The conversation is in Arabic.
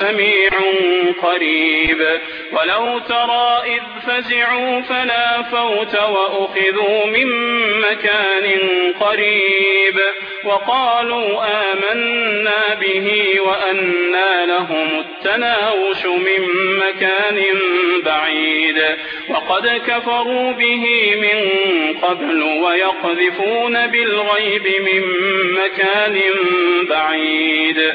سميع قريب. ولو ترى إذ فزعوا فلا فوت وأخذوا من مكان قريب. وقالوا آمنا به وأنا لهم التناوش من مكان بعيد. وقد كفروا به من قبل ويقذفون بالغيب من مكان بعيد.